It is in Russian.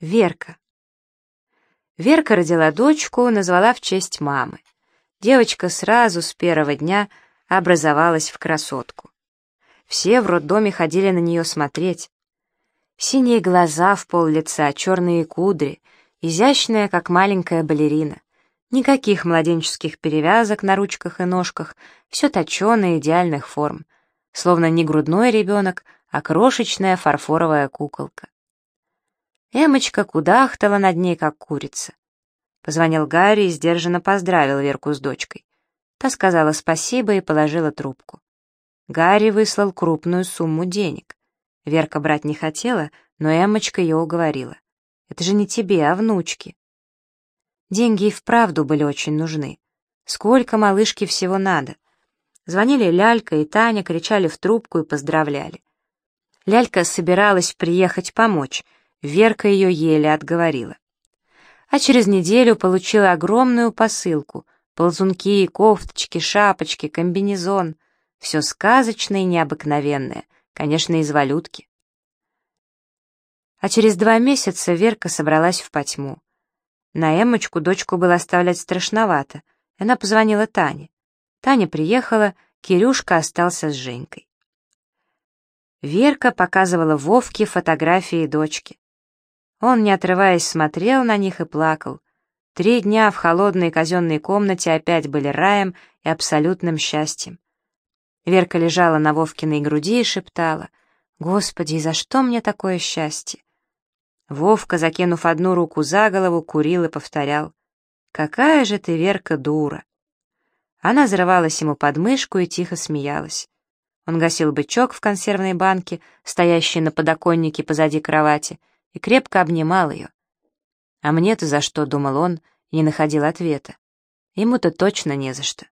Верка. Верка родила дочку, назвала в честь мамы. Девочка сразу с первого дня образовалась в красотку. Все в роддоме ходили на нее смотреть. Синие глаза в пол лица, черные кудри, изящная, как маленькая балерина. Никаких младенческих перевязок на ручках и ножках, все точеное идеальных форм. Словно не грудной ребенок, а крошечная фарфоровая куколка. Эмочка кудахтала над ней, как курица. Позвонил Гарри и сдержанно поздравил Верку с дочкой. Та сказала спасибо и положила трубку. Гарри выслал крупную сумму денег. Верка брать не хотела, но Эмочка ее уговорила. «Это же не тебе, а внучке». Деньги и вправду были очень нужны. Сколько малышке всего надо. Звонили Лялька и Таня, кричали в трубку и поздравляли. Лялька собиралась приехать помочь — Верка ее еле отговорила. А через неделю получила огромную посылку. Ползунки, кофточки, шапочки, комбинезон. Все сказочное и необыкновенное, конечно, из валютки. А через два месяца Верка собралась в потьму. На Эмочку дочку было оставлять страшновато. Она позвонила Тане. Таня приехала, Кирюшка остался с Женькой. Верка показывала Вовке фотографии дочки. Он, не отрываясь, смотрел на них и плакал. Три дня в холодной казенной комнате опять были раем и абсолютным счастьем. Верка лежала на Вовкиной груди и шептала, «Господи, за что мне такое счастье?» Вовка, закинув одну руку за голову, курил и повторял, «Какая же ты, Верка, дура!» Она зарывалась ему под мышку и тихо смеялась. Он гасил бычок в консервной банке, стоящий на подоконнике позади кровати, и крепко обнимал ее. А мне-то за что, думал он, не находил ответа. Ему-то точно не за что.